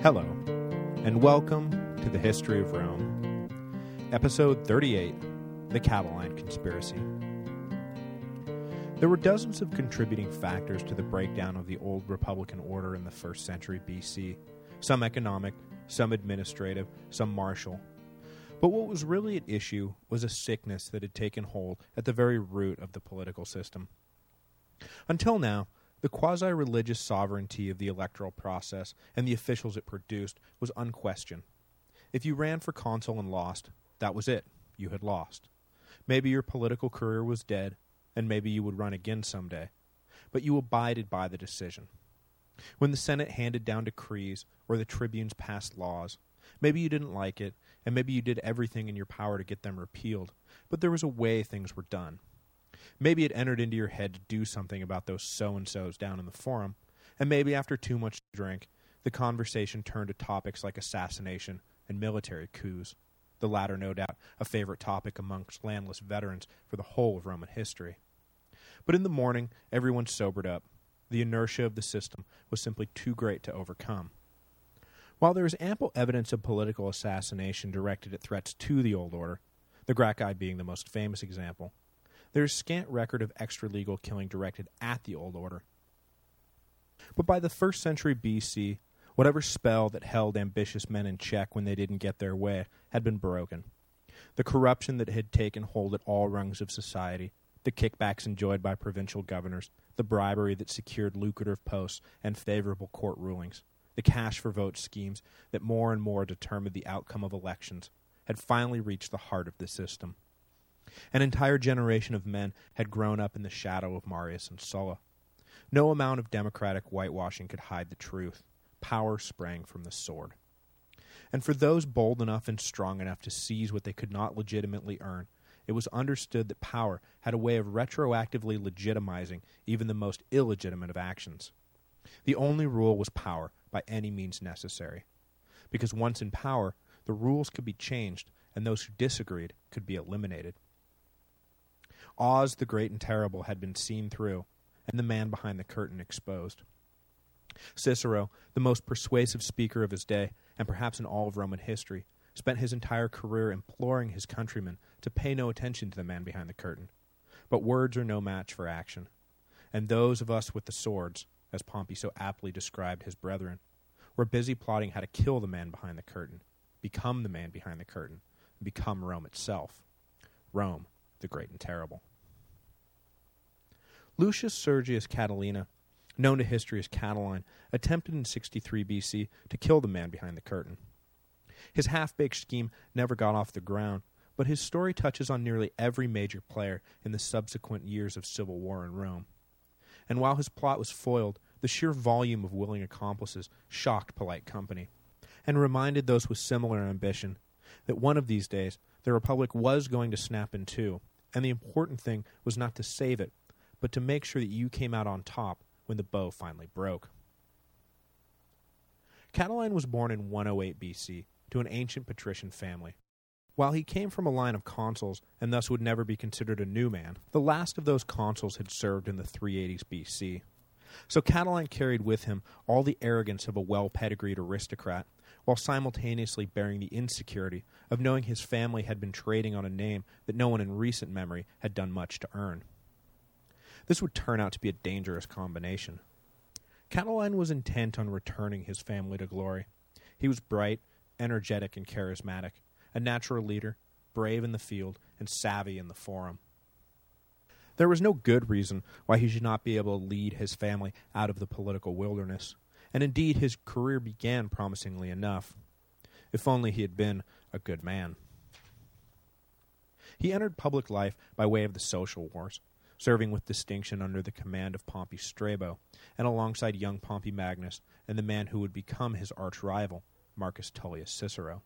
Hello, and welcome to the History of Rome. Episode 38, The Catiline Conspiracy. There were dozens of contributing factors to the breakdown of the old Republican order in the first century BC, some economic, some administrative, some martial. But what was really at issue was a sickness that had taken hold at the very root of the political system. Until now, the quasi-religious sovereignty of the electoral process and the officials it produced was unquestioned. If you ran for consul and lost, that was it. You had lost. Maybe your political career was dead, and maybe you would run again someday. But you abided by the decision. When the Senate handed down decrees or the tribunes passed laws, maybe you didn't like it, and maybe you did everything in your power to get them repealed, but there was a way things were done. Maybe it entered into your head to do something about those so-and-sos down in the forum, and maybe after too much drink, the conversation turned to topics like assassination and military coups, the latter no doubt a favorite topic amongst landless veterans for the whole of Roman history. But in the morning, everyone sobered up. The inertia of the system was simply too great to overcome. While there is ample evidence of political assassination directed at threats to the old order, the Gracchi being the most famous example, there is scant record of extra-legal killing directed at the old order. But by the first century BC, whatever spell that held ambitious men in check when they didn't get their way had been broken. The corruption that had taken hold at all rungs of society, the kickbacks enjoyed by provincial governors, the bribery that secured lucrative posts and favorable court rulings, the cash for vote schemes that more and more determined the outcome of elections, had finally reached the heart of the system. An entire generation of men had grown up in the shadow of Marius and Sulla. No amount of democratic whitewashing could hide the truth. Power sprang from the sword. And for those bold enough and strong enough to seize what they could not legitimately earn, it was understood that power had a way of retroactively legitimizing even the most illegitimate of actions. The only rule was power by any means necessary. Because once in power, the rules could be changed, and those who disagreed could be eliminated. Oz the Great and Terrible had been seen through, and the man behind the curtain exposed. Cicero, the most persuasive speaker of his day, and perhaps in all of Roman history, spent his entire career imploring his countrymen to pay no attention to the man behind the curtain. But words are no match for action, and those of us with the swords, as Pompey so aptly described his brethren, were busy plotting how to kill the man behind the curtain, become the man behind the curtain, and become Rome itself. Rome, the great and terrible. Lucius Sergius Catilina, known to history as Catiline, attempted in 63 BC to kill the man behind the curtain. His half-baked scheme never got off the ground, but his story touches on nearly every major player in the subsequent years of civil war in Rome. And while his plot was foiled, the sheer volume of willing accomplices shocked polite company, and reminded those with similar ambition that one of these days the Republic was going to snap in two, and the important thing was not to save it, but to make sure that you came out on top when the bow finally broke. Catiline was born in 108 BC to an ancient patrician family. While he came from a line of consuls and thus would never be considered a new man, the last of those consuls had served in the 380s BC. So Catiline carried with him all the arrogance of a well-pedigreed aristocrat, while simultaneously bearing the insecurity of knowing his family had been trading on a name that no one in recent memory had done much to earn. This would turn out to be a dangerous combination. Catiline was intent on returning his family to glory. He was bright, energetic, and charismatic, a natural leader, brave in the field, and savvy in the forum. There was no good reason why he should not be able to lead his family out of the political wilderness, and indeed his career began promisingly enough. If only he had been a good man. He entered public life by way of the social wars, serving with distinction under the command of Pompey Strabo, and alongside young Pompey Magnus and the man who would become his arch-rival, Marcus Tullius Cicero.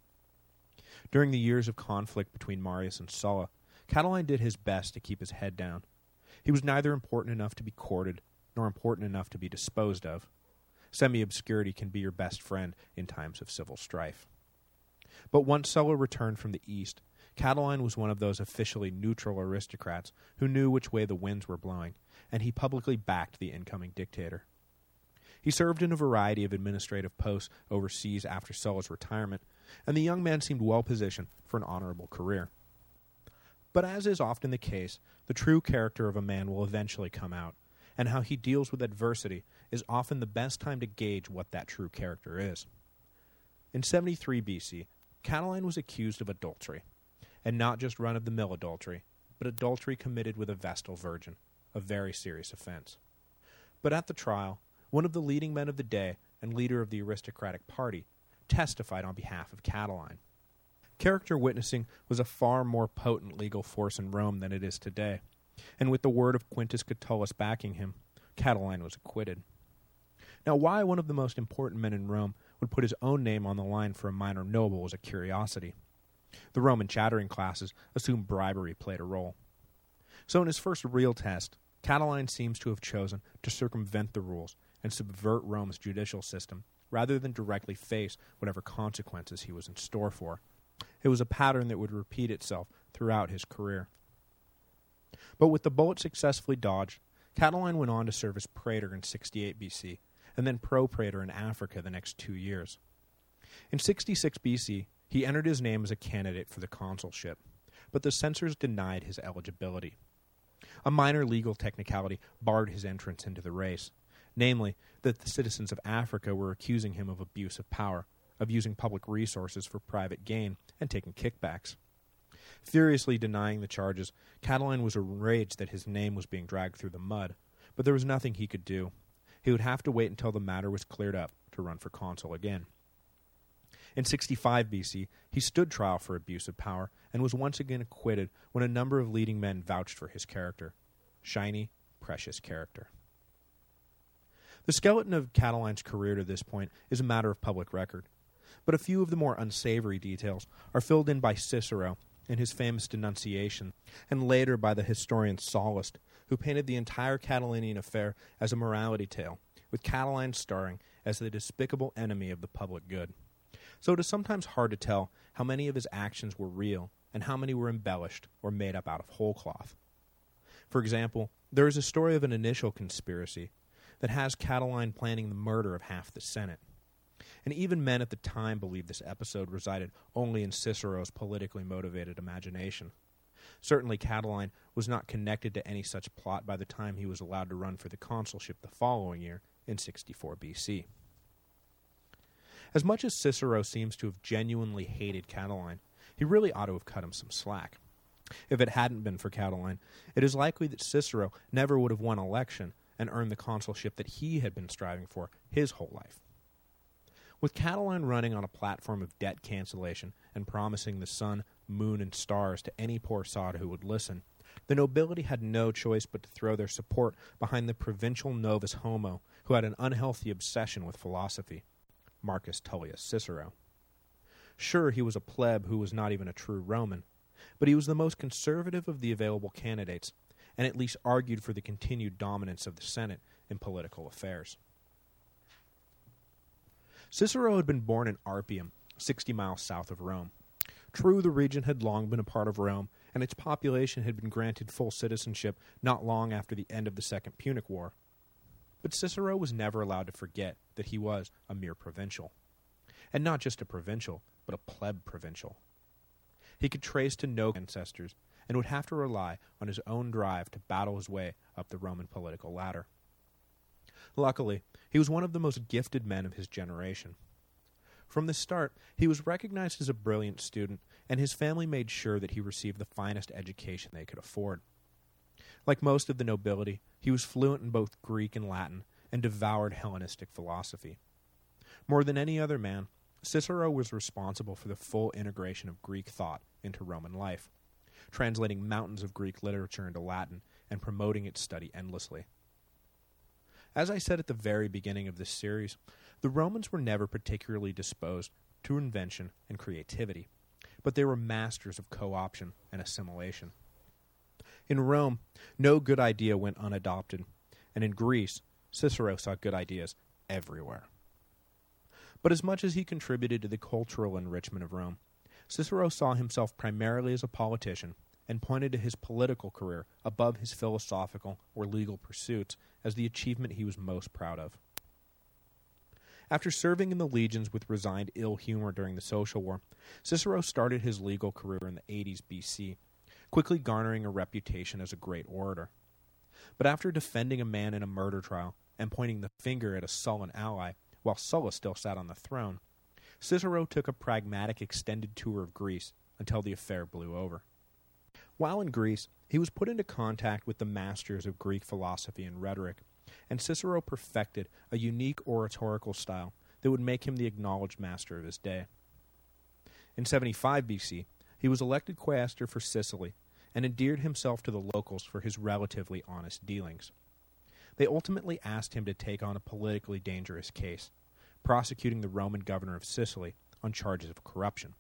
During the years of conflict between Marius and Sulla, Catiline did his best to keep his head down. He was neither important enough to be courted, nor important enough to be disposed of. Semi-obscurity can be your best friend in times of civil strife. But once Sulla returned from the east, Catiline was one of those officially neutral aristocrats who knew which way the winds were blowing, and he publicly backed the incoming dictator. He served in a variety of administrative posts overseas after Sulla's retirement, and the young man seemed well positioned for an honorable career. But as is often the case, the true character of a man will eventually come out, and how he deals with adversity is often the best time to gauge what that true character is. In 73 BC, Catiline was accused of adultery, and not just run-of-the-mill adultery, but adultery committed with a Vestal virgin, a very serious offense. But at the trial, one of the leading men of the day and leader of the aristocratic party testified on behalf of Catiline. Character witnessing was a far more potent legal force in Rome than it is today, and with the word of Quintus Catulus backing him, Catiline was acquitted. Now why one of the most important men in Rome would put his own name on the line for a minor noble was a curiosity. The Roman chattering classes assumed bribery played a role. So in his first real test, Catiline seems to have chosen to circumvent the rules and subvert Rome's judicial system rather than directly face whatever consequences he was in store for. It was a pattern that would repeat itself throughout his career. But with the bullet successfully dodged, Catiline went on to serve as praetor in 68 BC, and then pro-praetor in Africa the next two years. In 66 BC, he entered his name as a candidate for the consulship, but the censors denied his eligibility. A minor legal technicality barred his entrance into the race, namely that the citizens of Africa were accusing him of abuse of power, of using public resources for private gain, and taking kickbacks. Furiously denying the charges, Catiline was enraged that his name was being dragged through the mud, but there was nothing he could do. He would have to wait until the matter was cleared up to run for consul again. In 65 BC, he stood trial for abuse of power and was once again acquitted when a number of leading men vouched for his character. Shiny, precious character. The skeleton of Catiline's career to this point is a matter of public record, but a few of the more unsavory details are filled in by Cicero in his famous denunciation, and later by the historian Sallust, who painted the entire Catilinian affair as a morality tale, with Catiline starring as the despicable enemy of the public good. So it is sometimes hard to tell how many of his actions were real and how many were embellished or made up out of whole cloth. For example, there is a story of an initial conspiracy that has Catiline planning the murder of half the Senate. And even men at the time believed this episode resided only in Cicero's politically motivated imagination. Certainly Catiline was not connected to any such plot by the time he was allowed to run for the consulship the following year in 64 BC. As much as Cicero seems to have genuinely hated Catiline, he really ought to have cut him some slack. If it hadn't been for Catiline, it is likely that Cicero never would have won election and earned the consulship that he had been striving for his whole life. With Catiline running on a platform of debt cancellation and promising the sun, moon, and stars to any poor sod who would listen, the nobility had no choice but to throw their support behind the provincial novus homo who had an unhealthy obsession with philosophy. Marcus Tullius Cicero. Sure, he was a pleb who was not even a true Roman, but he was the most conservative of the available candidates, and at least argued for the continued dominance of the Senate in political affairs. Cicero had been born in Arpinum, 60 miles south of Rome. True, the region had long been a part of Rome, and its population had been granted full citizenship not long after the end of the Second Punic War, but Cicero was never allowed to forget that he was a mere provincial. And not just a provincial, but a pleb provincial. He could trace to no ancestors, and would have to rely on his own drive to battle his way up the Roman political ladder. Luckily, he was one of the most gifted men of his generation. From the start, he was recognized as a brilliant student, and his family made sure that he received the finest education they could afford. Like most of the nobility, he was fluent in both Greek and Latin, and devoured Hellenistic philosophy. More than any other man, Cicero was responsible for the full integration of Greek thought into Roman life, translating mountains of Greek literature into Latin and promoting its study endlessly. As I said at the very beginning of this series, the Romans were never particularly disposed to invention and creativity, but they were masters of co-option and assimilation. In Rome, no good idea went unadopted, and in Greece, Cicero saw good ideas everywhere. But as much as he contributed to the cultural enrichment of Rome, Cicero saw himself primarily as a politician and pointed to his political career above his philosophical or legal pursuits as the achievement he was most proud of. After serving in the legions with resigned ill humor during the Social War, Cicero started his legal career in the 80s BC, quickly garnering a reputation as a great orator. But after defending a man in a murder trial and pointing the finger at a Sullan ally while Sulla still sat on the throne, Cicero took a pragmatic extended tour of Greece until the affair blew over. While in Greece, he was put into contact with the masters of Greek philosophy and rhetoric, and Cicero perfected a unique oratorical style that would make him the acknowledged master of his day. In 75 BC, he was elected quaestor for Sicily and endeared himself to the locals for his relatively honest dealings. They ultimately asked him to take on a politically dangerous case, prosecuting the Roman governor of Sicily on charges of corruption.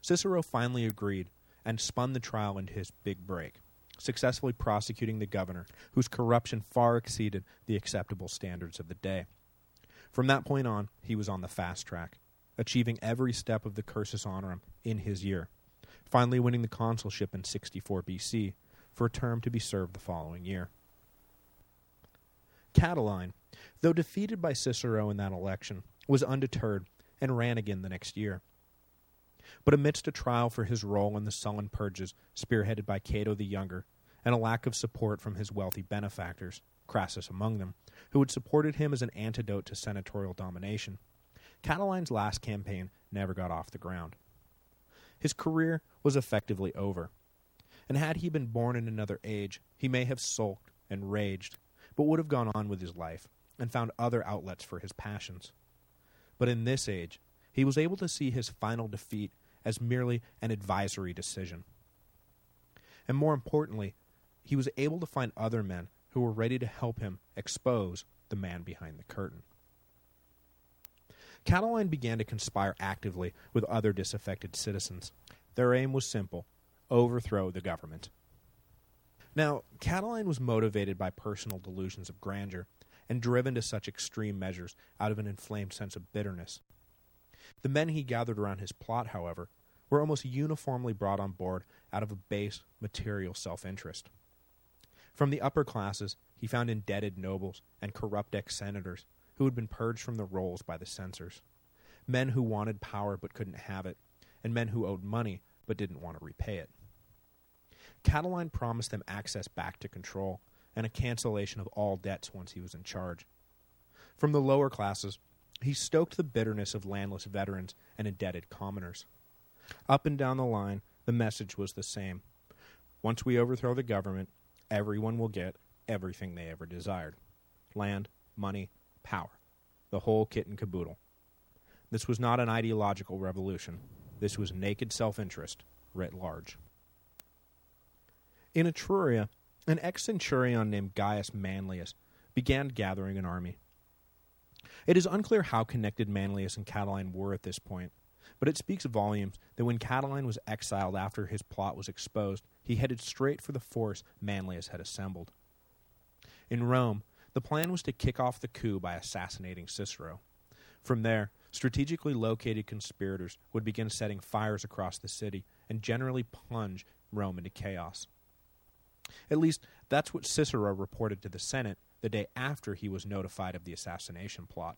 Cicero finally agreed and spun the trial into his big break, successfully prosecuting the governor, whose corruption far exceeded the acceptable standards of the day. From that point on, he was on the fast track, achieving every step of the cursus honorum in his year, finally winning the consulship in 64 BC for a term to be served the following year. Catiline, though defeated by Cicero in that election, was undeterred and ran again the next year. But amidst a trial for his role in the Sullan purges spearheaded by Cato the Younger, and a lack of support from his wealthy benefactors, Crassus among them, who had supported him as an antidote to senatorial domination, Catiline's last campaign never got off the ground. His career was effectively over, and had he been born in another age, he may have sulked and raged, but would have gone on with his life, and found other outlets for his passions. But in this age, he was able to see his final defeat as merely an advisory decision. And more importantly, he was able to find other men who were ready to help him expose the man behind the curtain. Catiline began to conspire actively with other disaffected citizens. Their aim was simple, overthrow the government. Now, Catiline was motivated by personal delusions of grandeur and driven to such extreme measures out of an inflamed sense of bitterness. The men he gathered around his plot, however, were almost uniformly brought on board out of a base, material self-interest. From the upper classes, he found indebted nobles and corrupt ex-senators who had been purged from the rolls by the censors, men who wanted power but couldn't have it, and men who owed money but didn't want to repay it. Catiline promised them access back to control and a cancellation of all debts once he was in charge. From the lower classes, he stoked the bitterness of landless veterans and indebted commoners. Up and down the line, the message was the same. Once we overthrow the government, everyone will get everything they ever desired. Land, money, power. The whole kit and caboodle. This was not an ideological revolution. This was naked self-interest, writ large. In Etruria, an ex-centurion named Gaius Manlius began gathering an army. It is unclear how connected Manlius and Catiline were at this point, but it speaks volumes that when Catiline was exiled after his plot was exposed, he headed straight for the force Manlius had assembled. In Rome, the plan was to kick off the coup by assassinating Cicero. From there, strategically located conspirators would begin setting fires across the city and generally plunge Rome into chaos. At least, that's what Cicero reported to the Senate the day after he was notified of the assassination plot.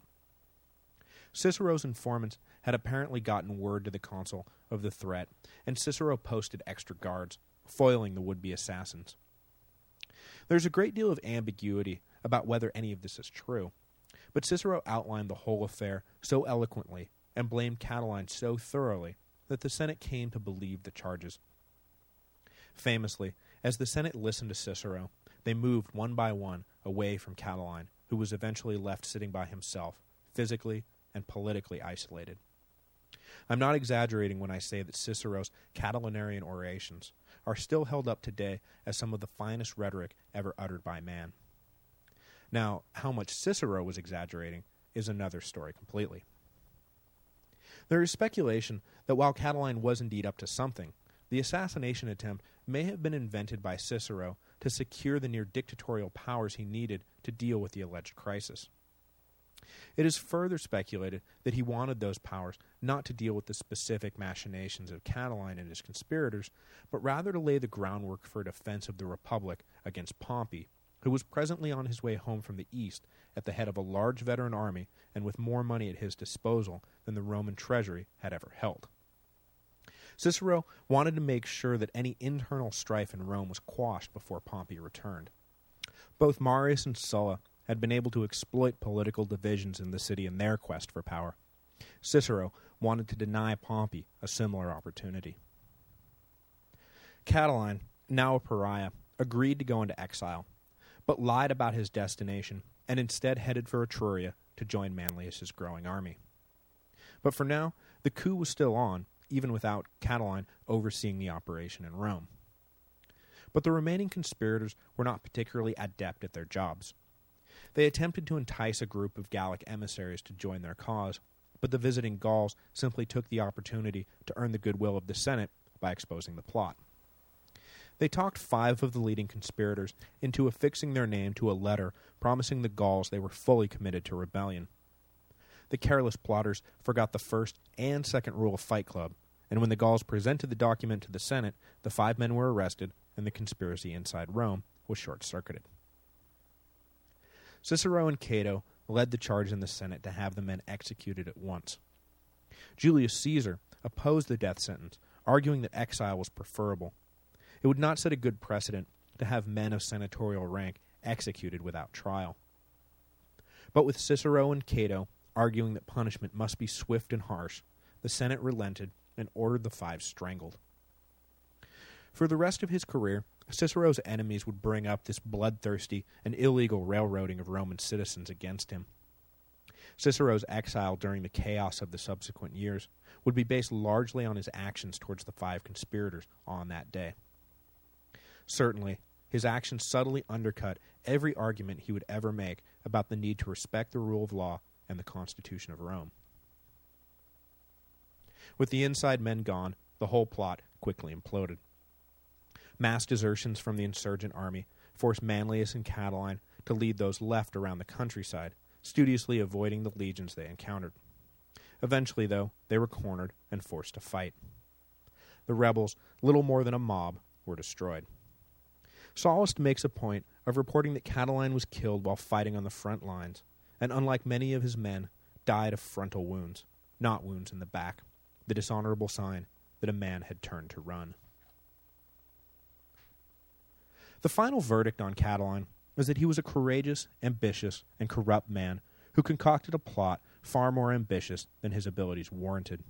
Cicero's informants had apparently gotten word to the consul of the threat, and Cicero posted extra guards, foiling the would-be assassins. There's a great deal of ambiguity about whether any of this is true, but Cicero outlined the whole affair so eloquently and blamed Catiline so thoroughly that the Senate came to believe the charges. Famously, as the Senate listened to Cicero, they moved one by one away from Catiline, who was eventually left sitting by himself, physically and politically isolated. I'm not exaggerating when I say that Cicero's Catilinarian orations are still held up today as some of the finest rhetoric ever uttered by man. Now, how much Cicero was exaggerating is another story completely. There is speculation that while Catiline was indeed up to something, the assassination attempt may have been invented by Cicero to secure the near dictatorial powers he needed to deal with the alleged crisis. It is further speculated that he wanted those powers not to deal with the specific machinations of Catiline and his conspirators, but rather to lay the groundwork for a defense of the Republic against Pompey, who was presently on his way home from the east at the head of a large veteran army and with more money at his disposal than the Roman treasury had ever held. Cicero wanted to make sure that any internal strife in Rome was quashed before Pompey returned. Both Marius and Sulla had been able to exploit political divisions in the city in their quest for power. Cicero wanted to deny Pompey a similar opportunity. Catiline, now a pariah, agreed to go into exile, but lied about his destination and instead headed for Etruria to join Manlius's growing army. But for now, the coup was still on, even without Catiline overseeing the operation in Rome. But the remaining conspirators were not particularly adept at their jobs. They attempted to entice a group of Gallic emissaries to join their cause, but the visiting Gauls simply took the opportunity to earn the goodwill of the Senate by exposing the plot. They talked five of the leading conspirators into affixing their name to a letter promising the Gauls they were fully committed to rebellion. The careless plotters forgot the first and second rule of Fight Club, and when the Gauls presented the document to the Senate, the five men were arrested, and the conspiracy inside Rome was short-circuited. Cicero and Cato led the charge in the Senate to have the men executed at once. Julius Caesar opposed the death sentence, arguing that exile was preferable, it would not set a good precedent to have men of senatorial rank executed without trial. But with Cicero and Cato arguing that punishment must be swift and harsh, the Senate relented and ordered the five strangled. For the rest of his career, Cicero's enemies would bring up this bloodthirsty and illegal railroading of Roman citizens against him. Cicero's exile during the chaos of the subsequent years would be based largely on his actions towards the five conspirators on that day. Certainly, his actions subtly undercut every argument he would ever make about the need to respect the rule of law and the Constitution of Rome. With the inside men gone, the whole plot quickly imploded. Mass desertions from the insurgent army forced Manlius and Catiline to lead those left around the countryside, studiously avoiding the legions they encountered. Eventually, though, they were cornered and forced to fight. The rebels, little more than a mob, were destroyed. Sallust makes a point of reporting that Catiline was killed while fighting on the front lines, and unlike many of his men, died of frontal wounds, not wounds in the back, the dishonorable sign that a man had turned to run. The final verdict on Catiline was that he was a courageous, ambitious, and corrupt man who concocted a plot far more ambitious than his abilities warranted.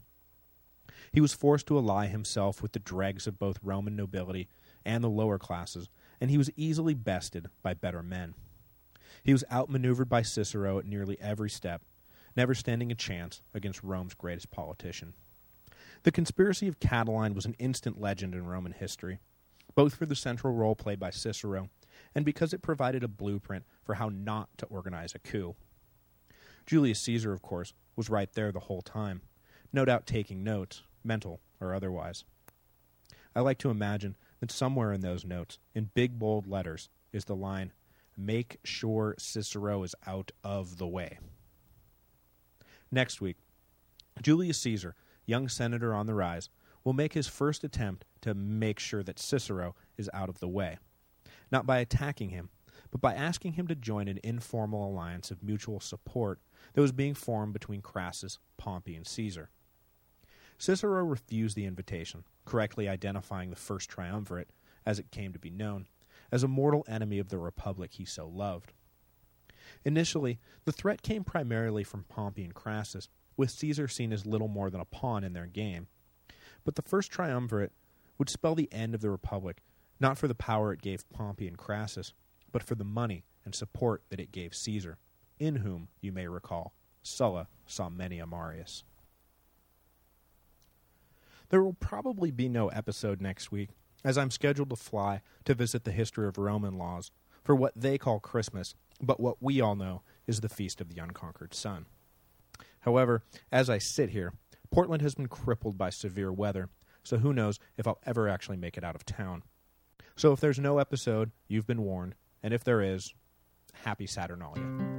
He was forced to ally himself with the dregs of both Roman nobility and the lower classes and he was easily bested by better men. He was outmaneuvered by Cicero at nearly every step, never standing a chance against Rome's greatest politician. The conspiracy of Catiline was an instant legend in Roman history, both for the central role played by Cicero and because it provided a blueprint for how not to organize a coup. Julius Caesar, of course, was right there the whole time, no doubt taking notes, mental or otherwise. I like to imagine that somewhere in those notes, in big bold letters, is the line, Make sure Cicero is out of the way. Next week, Julius Caesar, young senator on the rise, will make his first attempt to make sure that Cicero is out of the way. Not by attacking him, but by asking him to join an informal alliance of mutual support that was being formed between Crassus, Pompey, and Caesar. Cicero refused the invitation, correctly identifying the First Triumvirate, as it came to be known, as a mortal enemy of the Republic he so loved. Initially, the threat came primarily from Pompey and Crassus, with Caesar seen as little more than a pawn in their game. But the First Triumvirate would spell the end of the Republic, not for the power it gave Pompey and Crassus, but for the money and support that it gave Caesar, in whom, you may recall, Sulla saw many a Marius. There will probably be no episode next week, as I'm scheduled to fly to visit the history of Roman laws for what they call Christmas, but what we all know is the Feast of the Unconquered Sun. However, as I sit here, Portland has been crippled by severe weather, so who knows if I'll ever actually make it out of town. So if there's no episode, you've been warned, and if there is, happy Saturnalia.